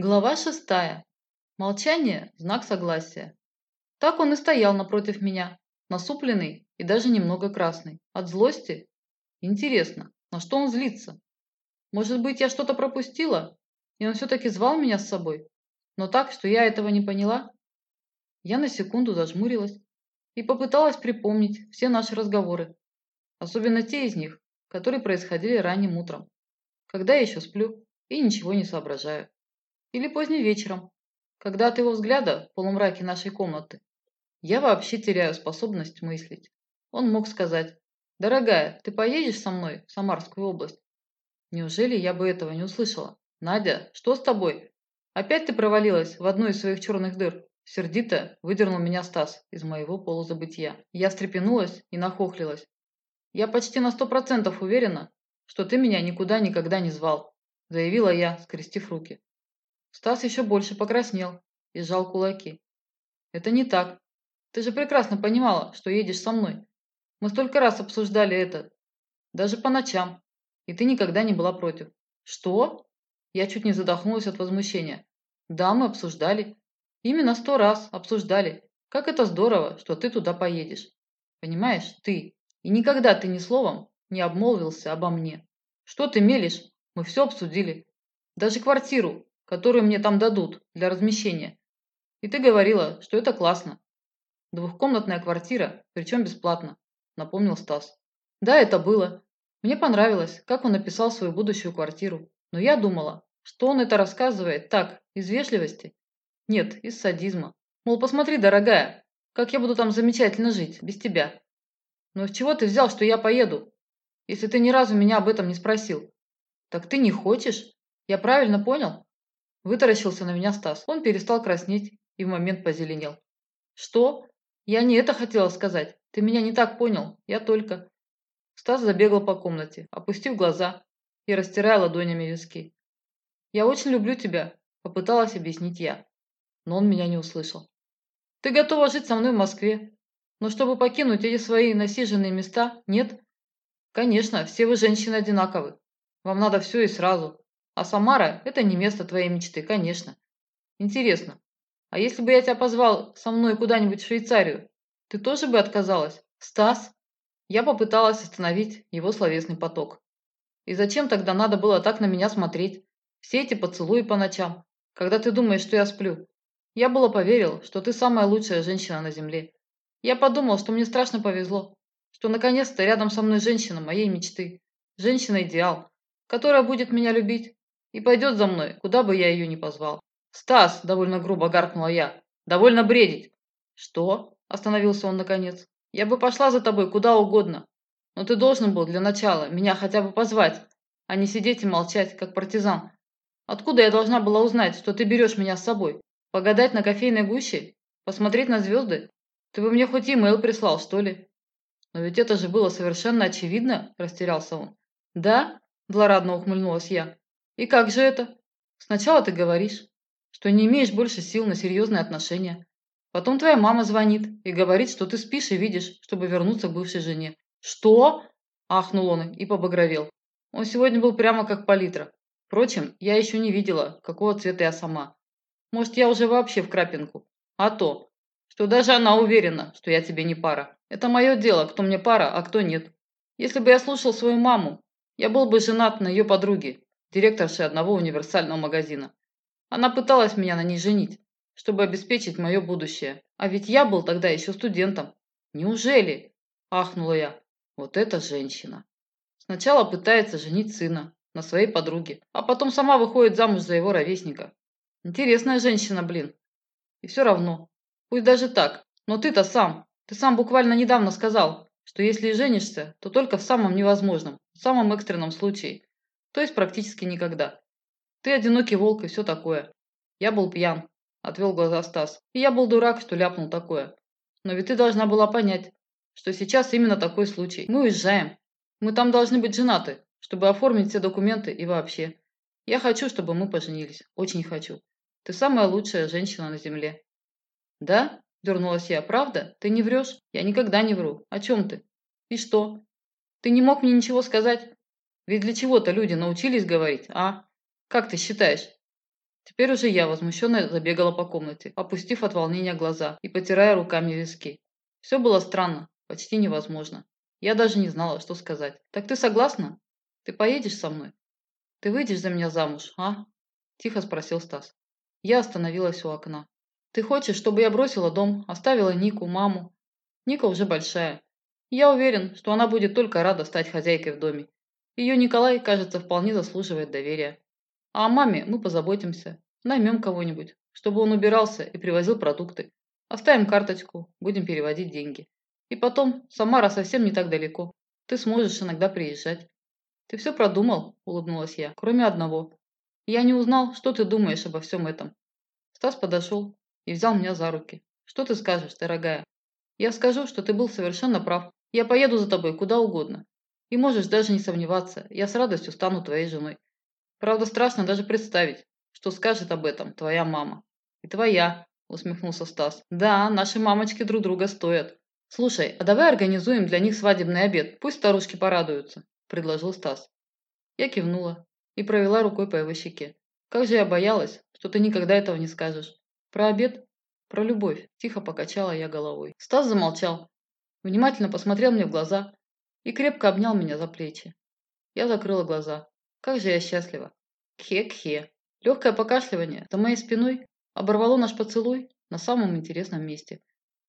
Глава шестая. Молчание – знак согласия. Так он и стоял напротив меня, насупленный и даже немного красный. От злости? Интересно, на что он злится? Может быть, я что-то пропустила, и он все-таки звал меня с собой, но так, что я этого не поняла? Я на секунду зажмурилась и попыталась припомнить все наши разговоры, особенно те из них, которые происходили ранним утром, когда я еще сплю и ничего не соображаю. Или поздним вечером, когда от его взгляда в полумраке нашей комнаты я вообще теряю способность мыслить. Он мог сказать, «Дорогая, ты поедешь со мной в Самарскую область?» Неужели я бы этого не услышала? «Надя, что с тобой? Опять ты провалилась в одну из своих черных дыр?» Сердито выдернул меня Стас из моего полузабытия. Я встрепенулась и нахохлилась. «Я почти на сто процентов уверена, что ты меня никуда никогда не звал», заявила я, скрестив руки. Стас еще больше покраснел и сжал кулаки. «Это не так. Ты же прекрасно понимала, что едешь со мной. Мы столько раз обсуждали это, даже по ночам, и ты никогда не была против». «Что?» Я чуть не задохнулась от возмущения. «Да, мы обсуждали. Именно сто раз обсуждали. Как это здорово, что ты туда поедешь. Понимаешь, ты. И никогда ты ни словом не обмолвился обо мне. Что ты мелешь? Мы все обсудили. Даже квартиру, которую мне там дадут для размещения. И ты говорила, что это классно. Двухкомнатная квартира, причем бесплатно, напомнил Стас. Да, это было. Мне понравилось, как он написал свою будущую квартиру. Но я думала, что он это рассказывает так, из вежливости. Нет, из садизма. Мол, посмотри, дорогая, как я буду там замечательно жить, без тебя. Но с чего ты взял, что я поеду, если ты ни разу меня об этом не спросил? Так ты не хочешь? Я правильно понял? Вытаращился на меня Стас. Он перестал краснеть и в момент позеленел. «Что? Я не это хотела сказать. Ты меня не так понял. Я только...» Стас забегал по комнате, опустив глаза и растирая ладонями виски. «Я очень люблю тебя», – попыталась объяснить я. Но он меня не услышал. «Ты готова жить со мной в Москве, но чтобы покинуть эти свои насиженные места, нет?» «Конечно, все вы женщины одинаковы. Вам надо все и сразу. А Самара – это не место твоей мечты, конечно. Интересно, а если бы я тебя позвал со мной куда-нибудь в Швейцарию, ты тоже бы отказалась? Стас? Я попыталась остановить его словесный поток. И зачем тогда надо было так на меня смотреть? Все эти поцелуи по ночам, когда ты думаешь, что я сплю. Я было поверил, что ты самая лучшая женщина на земле. Я подумал, что мне страшно повезло, что наконец-то рядом со мной женщина моей мечты. Женщина-идеал, которая будет меня любить, и пойдет за мной, куда бы я ее ни позвал. «Стас!» – довольно грубо гаркнула я. «Довольно бредить!» «Что?» – остановился он наконец. «Я бы пошла за тобой куда угодно, но ты должен был для начала меня хотя бы позвать, а не сидеть и молчать, как партизан. Откуда я должна была узнать, что ты берешь меня с собой? Погадать на кофейной гуще? Посмотреть на звезды? Ты бы мне хоть имейл прислал, что ли?» «Но ведь это же было совершенно очевидно», – растерялся он. «Да?» – злорадно ухмыльнулась я. И как же это? Сначала ты говоришь, что не имеешь больше сил на серьезные отношения. Потом твоя мама звонит и говорит, что ты спишь и видишь, чтобы вернуться к бывшей жене. Что? Ахнул он и побагровел. Он сегодня был прямо как палитра. Впрочем, я еще не видела, какого цвета я сама. Может, я уже вообще в крапинку. А то, что даже она уверена, что я тебе не пара. Это мое дело, кто мне пара, а кто нет. Если бы я слушал свою маму, я был бы женат на ее подруге директоршей одного универсального магазина. Она пыталась меня на ней женить, чтобы обеспечить мое будущее. А ведь я был тогда еще студентом. Неужели? Ахнула я. Вот эта женщина. Сначала пытается женить сына на своей подруге, а потом сама выходит замуж за его ровесника. Интересная женщина, блин. И все равно. Пусть даже так. Но ты-то сам. Ты сам буквально недавно сказал, что если и женишься, то только в самом невозможном, в самом экстренном случае. То есть практически никогда. Ты одинокий волк и все такое. Я был пьян, отвел глаза Стас. И я был дурак, что ляпнул такое. Но ведь ты должна была понять, что сейчас именно такой случай. Мы уезжаем. Мы там должны быть женаты, чтобы оформить все документы и вообще. Я хочу, чтобы мы поженились. Очень хочу. Ты самая лучшая женщина на земле. Да? Дернулась я. Правда? Ты не врешь? Я никогда не вру. О чем ты? И что? Ты не мог мне ничего сказать? Ведь для чего-то люди научились говорить, а? Как ты считаешь? Теперь уже я возмущенно забегала по комнате, опустив от волнения глаза и потирая руками виски. Все было странно, почти невозможно. Я даже не знала, что сказать. «Так ты согласна? Ты поедешь со мной? Ты выйдешь за меня замуж, а?» Тихо спросил Стас. Я остановилась у окна. «Ты хочешь, чтобы я бросила дом, оставила Нику, маму? Ника уже большая. Я уверен, что она будет только рада стать хозяйкой в доме. Ее Николай, кажется, вполне заслуживает доверия. А о маме мы позаботимся. Наймем кого-нибудь, чтобы он убирался и привозил продукты. Оставим карточку, будем переводить деньги. И потом, Самара совсем не так далеко. Ты сможешь иногда приезжать. Ты все продумал, улыбнулась я, кроме одного. Я не узнал, что ты думаешь обо всем этом. Стас подошел и взял меня за руки. Что ты скажешь, дорогая? Я скажу, что ты был совершенно прав. Я поеду за тобой куда угодно. И можешь даже не сомневаться, я с радостью стану твоей женой. Правда, страшно даже представить, что скажет об этом твоя мама. И твоя, усмехнулся Стас. Да, наши мамочки друг друга стоят. «Слушай, а давай организуем для них свадебный обед, пусть старушки порадуются», – предложил Стас. Я кивнула и провела рукой по его щеке. «Как же я боялась, что ты никогда этого не скажешь. Про обед? Про любовь», – тихо покачала я головой. Стас замолчал, внимательно посмотрел мне в глаза и крепко обнял меня за плечи. Я закрыла глаза. Как же я счастлива. Кхе-кхе. Легкое покашливание за моей спиной оборвало наш поцелуй на самом интересном месте.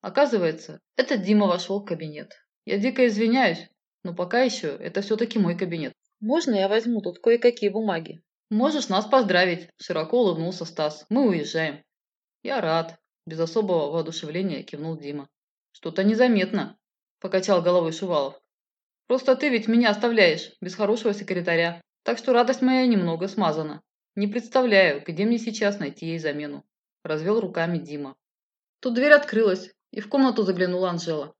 Оказывается, этот Дима вошел в кабинет. Я дико извиняюсь, но пока еще это все-таки мой кабинет. Можно я возьму тут кое-какие бумаги? Можешь нас поздравить, широко улыбнулся Стас. Мы уезжаем. Я рад. Без особого воодушевления кивнул Дима. Что-то незаметно, покачал головой Шувалов. Просто ты ведь меня оставляешь, без хорошего секретаря. Так что радость моя немного смазана. Не представляю, где мне сейчас найти ей замену. Развел руками Дима. Тут дверь открылась, и в комнату заглянула Анжела.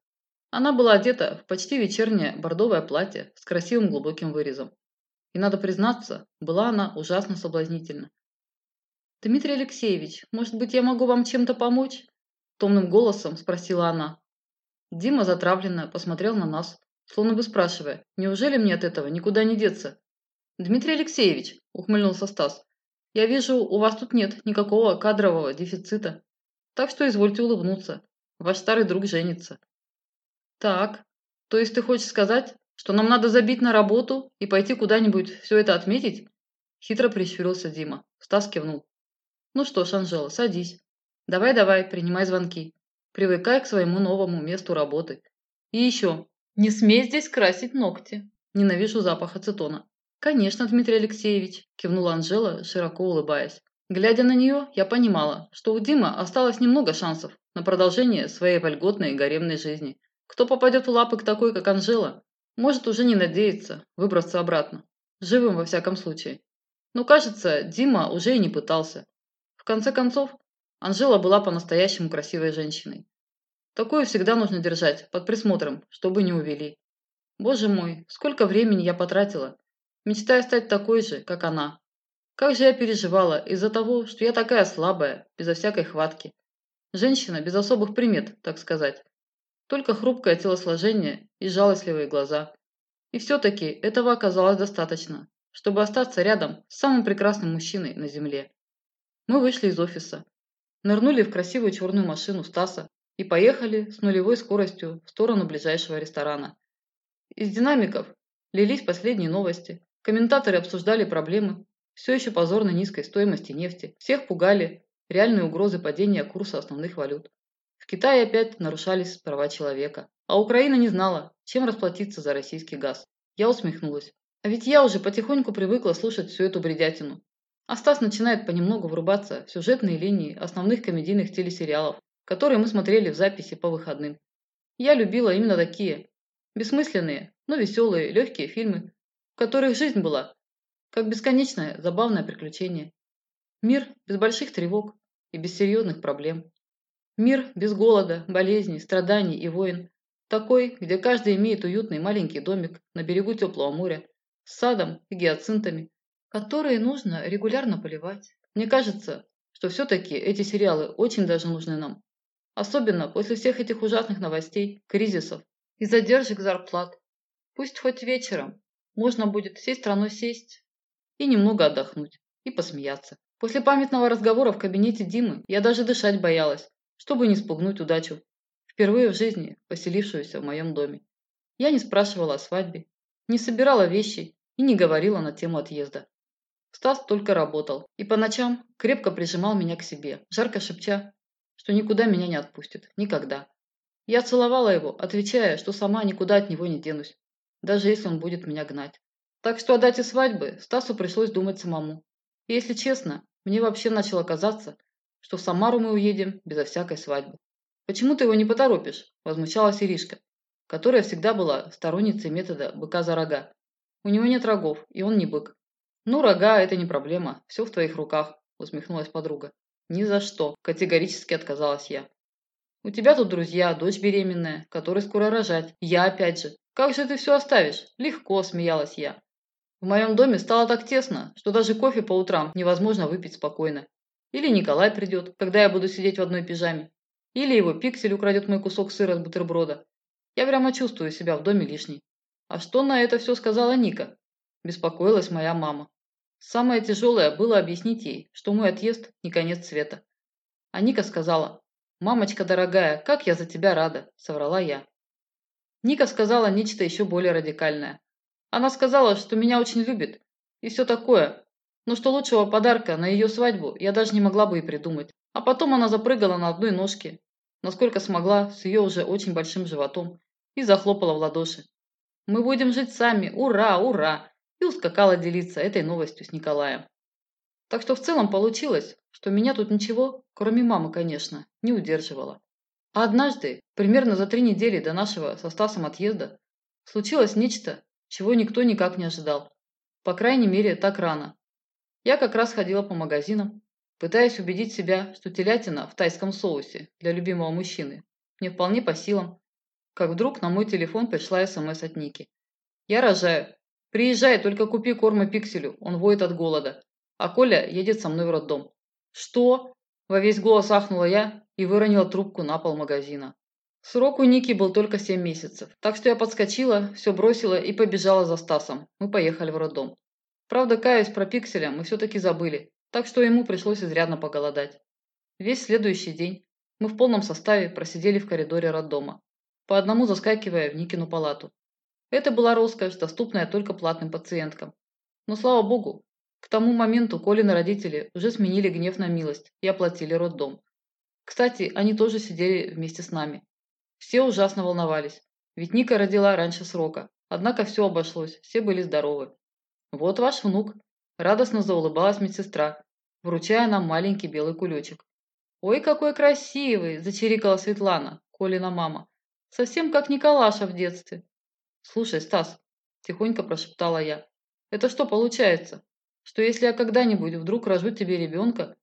Она была одета в почти вечернее бордовое платье с красивым глубоким вырезом. И, надо признаться, была она ужасно соблазнительна. «Дмитрий Алексеевич, может быть, я могу вам чем-то помочь?» Томным голосом спросила она. Дима затравленно посмотрел на нас, словно бы спрашивая, «Неужели мне от этого никуда не деться?» «Дмитрий Алексеевич», – ухмыльнулся Стас, – «я вижу, у вас тут нет никакого кадрового дефицита, так что извольте улыбнуться. Ваш старый друг женится. Так, то есть ты хочешь сказать, что нам надо забить на работу и пойти куда-нибудь все это отметить? Хитро прищурился Дима. Стас кивнул. Ну что ж, Анжела, садись. Давай-давай, принимай звонки. Привыкай к своему новому месту работы. И еще, не смей здесь красить ногти. Ненавижу запах ацетона. Конечно, Дмитрий Алексеевич, кивнула Анжела, широко улыбаясь. Глядя на нее, я понимала, что у Димы осталось немного шансов на продолжение своей вольготной и гаремной жизни. Кто попадет в лапы к такой, как Анжела, может уже не надеяться выбраться обратно. Живым во всяком случае. Но кажется, Дима уже и не пытался. В конце концов, Анжела была по-настоящему красивой женщиной. Такую всегда нужно держать под присмотром, чтобы не увели. Боже мой, сколько времени я потратила, мечтая стать такой же, как она. Как же я переживала из-за того, что я такая слабая, безо всякой хватки. Женщина без особых примет, так сказать. Только хрупкое телосложение и жалостливые глаза. И все-таки этого оказалось достаточно, чтобы остаться рядом с самым прекрасным мужчиной на земле. Мы вышли из офиса, нырнули в красивую черную машину Стаса и поехали с нулевой скоростью в сторону ближайшего ресторана. Из динамиков лились последние новости, комментаторы обсуждали проблемы, все еще позорно низкой стоимости нефти. Всех пугали реальные угрозы падения курса основных валют. В Китае опять нарушались права человека. А Украина не знала, чем расплатиться за российский газ. Я усмехнулась. А ведь я уже потихоньку привыкла слушать всю эту бредятину. А Стас начинает понемногу врубаться в сюжетные линии основных комедийных телесериалов, которые мы смотрели в записи по выходным. Я любила именно такие. Бессмысленные, но веселые, легкие фильмы, в которых жизнь была как бесконечное забавное приключение. Мир без больших тревог и без серьезных проблем. Мир без голода, болезней, страданий и войн. Такой, где каждый имеет уютный маленький домик на берегу теплого моря, с садом и гиацинтами, которые нужно регулярно поливать. Мне кажется, что все-таки эти сериалы очень даже нужны нам. Особенно после всех этих ужасных новостей, кризисов и задержек зарплат. Пусть хоть вечером можно будет всей страной сесть и немного отдохнуть, и посмеяться. После памятного разговора в кабинете Димы я даже дышать боялась, чтобы не спугнуть удачу, впервые в жизни поселившуюся в моем доме. Я не спрашивала о свадьбе, не собирала вещи и не говорила на тему отъезда. Стас только работал и по ночам крепко прижимал меня к себе, жарко шепча, что никуда меня не отпустит, никогда. Я целовала его, отвечая, что сама никуда от него не денусь, даже если он будет меня гнать. Так что о дате свадьбы Стасу пришлось думать самому. И если честно, мне вообще начало казаться, что в Самару мы уедем безо всякой свадьбы. «Почему ты его не поторопишь?» – возмущалась Иришка, которая всегда была сторонницей метода быка за рога. «У него нет рогов, и он не бык». «Ну, рога – это не проблема, все в твоих руках», – усмехнулась подруга. «Ни за что», – категорически отказалась я. У тебя тут друзья, дочь беременная, которой скоро рожать. Я опять же. Как же ты все оставишь? Легко, смеялась я. В моем доме стало так тесно, что даже кофе по утрам невозможно выпить спокойно. Или Николай придет, когда я буду сидеть в одной пижаме. Или его пиксель украдет мой кусок сыра с бутерброда. Я прямо чувствую себя в доме лишней. А что на это все сказала Ника? Беспокоилась моя мама. Самое тяжелое было объяснить ей, что мой отъезд не конец света. А Ника сказала, «Мамочка дорогая, как я за тебя рада!» – соврала я. Ника сказала нечто еще более радикальное. Она сказала, что меня очень любит и все такое, но что лучшего подарка на ее свадьбу я даже не могла бы и придумать. А потом она запрыгала на одной ножке, насколько смогла, с ее уже очень большим животом, и захлопала в ладоши. «Мы будем жить сами! Ура! Ура!» И ускакала делиться этой новостью с Николаем. Так что в целом получилось, что меня тут ничего, кроме мамы, конечно, не удерживало. А однажды, примерно за три недели до нашего со Стасом отъезда, случилось нечто, чего никто никак не ожидал. По крайней мере, так рано. Я как раз ходила по магазинам, пытаясь убедить себя, что телятина в тайском соусе для любимого мужчины мне вполне по силам, как вдруг на мой телефон пришла СМС от Ники. «Я рожаю. Приезжай, только купи корма пикселю, он воет от голода а Коля едет со мной в роддом. «Что?» – во весь голос ахнула я и выронила трубку на пол магазина. Срок у Ники был только 7 месяцев, так что я подскочила, все бросила и побежала за Стасом. Мы поехали в роддом. Правда, каюсь про пикселя, мы все-таки забыли, так что ему пришлось изрядно поголодать. Весь следующий день мы в полном составе просидели в коридоре роддома, по одному заскакивая в Никину палату. Это была роскошь, доступная только платным пациенткам. Но, слава богу, к тому моменту Колины родители уже сменили гнев на милость и оплатили роддом. Кстати, они тоже сидели вместе с нами. Все ужасно волновались, ведь Ника родила раньше срока. Однако все обошлось, все были здоровы. «Вот ваш внук», – радостно заулыбалась медсестра, вручая нам маленький белый кулечек. «Ой, какой красивый!» – зачирикала Светлана, Колина мама. «Совсем как Николаша в детстве». «Слушай, Стас», – тихонько прошептала я, – «это что получается? что если я когда-нибудь вдруг рожу тебе ребенка...»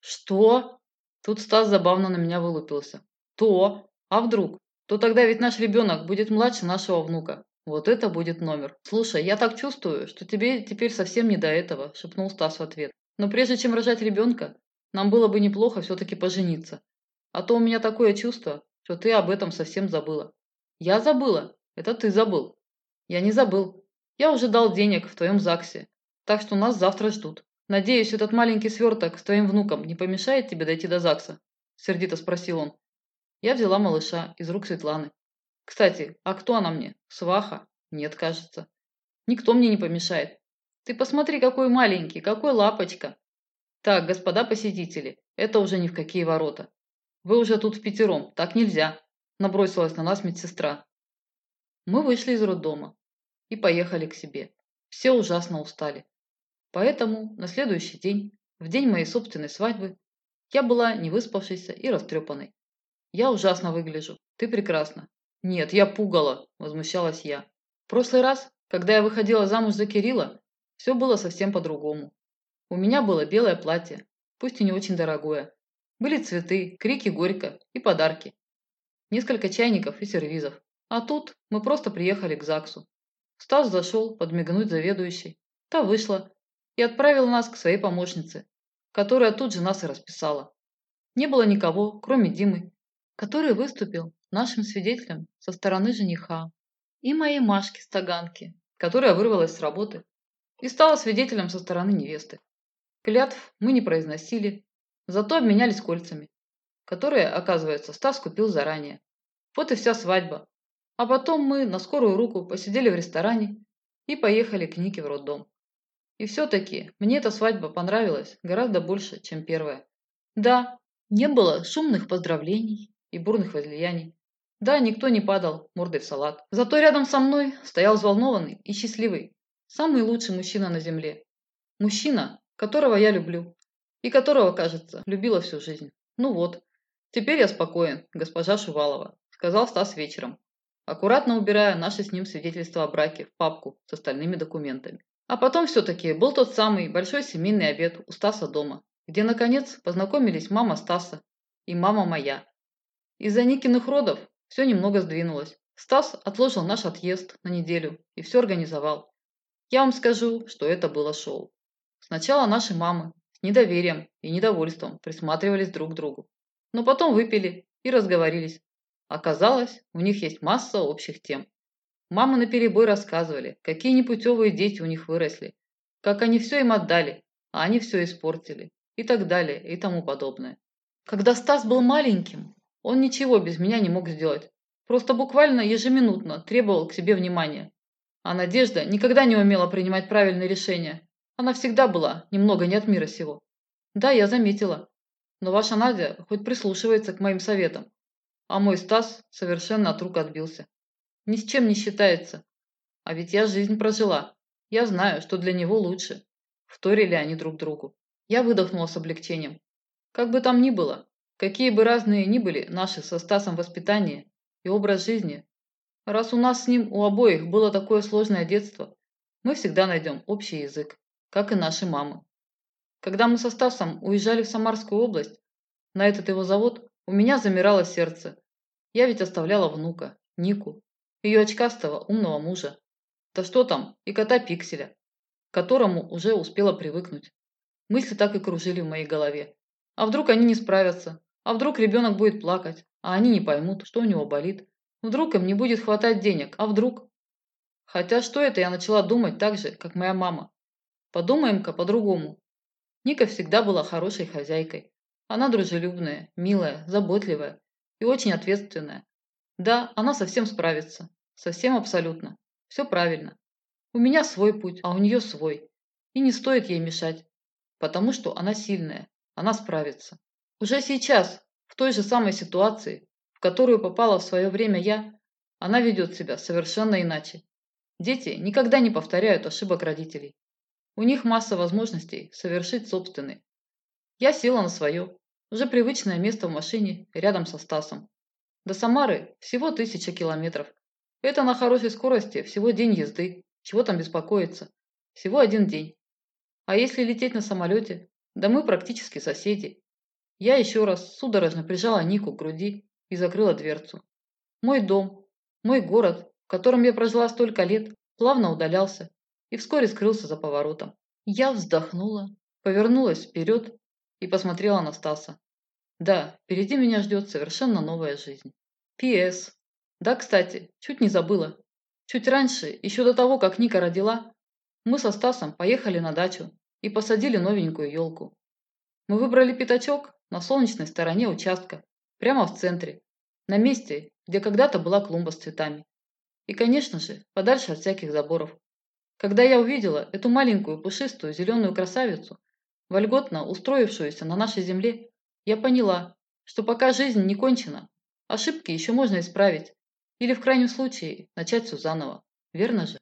«Что?» Тут Стас забавно на меня вылупился. «То? А вдруг? То тогда ведь наш ребенок будет младше нашего внука. Вот это будет номер. Слушай, я так чувствую, что тебе теперь совсем не до этого», шепнул Стас в ответ. «Но прежде чем рожать ребенка, нам было бы неплохо все-таки пожениться. А то у меня такое чувство, что ты об этом совсем забыла». «Я забыла? Это ты забыл». «Я не забыл. Я уже дал денег в твоем ЗАГСе. Так что нас завтра ждут. Надеюсь, этот маленький сверток с твоим внуком не помешает тебе дойти до ЗАГСа?» Сердито спросил он. Я взяла малыша из рук Светланы. «Кстати, а кто она мне? Сваха? Нет, кажется. Никто мне не помешает. Ты посмотри, какой маленький, какой лапочка!» «Так, господа посетители, это уже ни в какие ворота. Вы уже тут в пятером, так нельзя!» Набросилась на нас медсестра. Мы вышли из роддома и поехали к себе. Все ужасно устали. Поэтому на следующий день, в день моей собственной свадьбы, я была невыспавшейся и растрепанной. «Я ужасно выгляжу. Ты прекрасна». «Нет, я пугала», – возмущалась я. В прошлый раз, когда я выходила замуж за Кирилла, все было совсем по-другому. У меня было белое платье, пусть и не очень дорогое. Были цветы, крики горько и подарки. Несколько чайников и сервизов. А тут мы просто приехали к ЗАГСу. Стас зашел подмигнуть заведующей. Та вышла, и отправил нас к своей помощнице, которая тут же нас и расписала. Не было никого, кроме Димы, который выступил нашим свидетелем со стороны жениха, и моей Машки Стаганки, которая вырвалась с работы и стала свидетелем со стороны невесты. Клятв мы не произносили, зато обменялись кольцами, которые, оказывается, Стас купил заранее. Вот и вся свадьба. А потом мы на скорую руку посидели в ресторане и поехали к Нике в роддом. И все-таки мне эта свадьба понравилась гораздо больше, чем первая. Да, не было шумных поздравлений и бурных возлияний. Да, никто не падал мордой в салат. Зато рядом со мной стоял взволнованный и счастливый, самый лучший мужчина на земле. Мужчина, которого я люблю и которого, кажется, любила всю жизнь. Ну вот, теперь я спокоен, госпожа Шувалова, сказал Стас вечером, аккуратно убирая наше с ним свидетельство о браке в папку с остальными документами. А потом все-таки был тот самый большой семейный обед у Стаса дома, где, наконец, познакомились мама Стаса и мама моя. Из-за Никиных родов все немного сдвинулось. Стас отложил наш отъезд на неделю и все организовал. Я вам скажу, что это было шоу. Сначала наши мамы с недоверием и недовольством присматривались друг к другу. Но потом выпили и разговорились. Оказалось, у них есть масса общих тем. Мамы наперебой рассказывали, какие непутевые дети у них выросли, как они все им отдали, а они все испортили, и так далее, и тому подобное. Когда Стас был маленьким, он ничего без меня не мог сделать. Просто буквально ежеминутно требовал к себе внимания. А Надежда никогда не умела принимать правильные решения. Она всегда была немного не от мира сего. Да, я заметила. Но ваша Надя хоть прислушивается к моим советам. А мой Стас совершенно от рук отбился. Ни с чем не считается. А ведь я жизнь прожила. Я знаю, что для него лучше. Вторили они друг другу. Я выдохнула с облегчением. Как бы там ни было, какие бы разные ни были наши со Стасом воспитания и образ жизни, раз у нас с ним у обоих было такое сложное детство, мы всегда найдем общий язык, как и наши мамы. Когда мы со Стасом уезжали в Самарскую область, на этот его завод, у меня замирало сердце. Я ведь оставляла внука, Нику, ее очкастого умного мужа. Да что там, и кота Пикселя, к которому уже успела привыкнуть. Мысли так и кружили в моей голове. А вдруг они не справятся? А вдруг ребенок будет плакать, а они не поймут, что у него болит? Вдруг им не будет хватать денег, а вдруг? Хотя что это я начала думать так же, как моя мама. Подумаем-ка по-другому. Ника всегда была хорошей хозяйкой. Она дружелюбная, милая, заботливая и очень ответственная. Да, она совсем справится. Совсем абсолютно. Все правильно. У меня свой путь, а у нее свой. И не стоит ей мешать потому что она сильная, она справится. Уже сейчас, в той же самой ситуации, в которую попала в свое время я, она ведет себя совершенно иначе. Дети никогда не повторяют ошибок родителей. У них масса возможностей совершить собственные. Я села на свое, уже привычное место в машине рядом со Стасом. До Самары всего тысяча километров. Это на хорошей скорости всего день езды. Чего там беспокоиться? Всего один день. А если лететь на самолете? Да мы практически соседи. Я еще раз судорожно прижала Нику к груди и закрыла дверцу. Мой дом, мой город, в котором я прожила столько лет, плавно удалялся и вскоре скрылся за поворотом. Я вздохнула, повернулась вперед и посмотрела на Стаса. Да, впереди меня ждет совершенно новая жизнь. П.С. Да, кстати, чуть не забыла. Чуть раньше, еще до того, как Ника родила, мы со Стасом поехали на дачу и посадили новенькую елку. Мы выбрали пятачок на солнечной стороне участка, прямо в центре, на месте, где когда-то была клумба с цветами. И, конечно же, подальше от всяких заборов. Когда я увидела эту маленькую пушистую зеленую красавицу, вольготно устроившуюся на нашей земле, я поняла, что пока жизнь не кончена, ошибки еще можно исправить или в крайнем случае начать все заново. Верно же?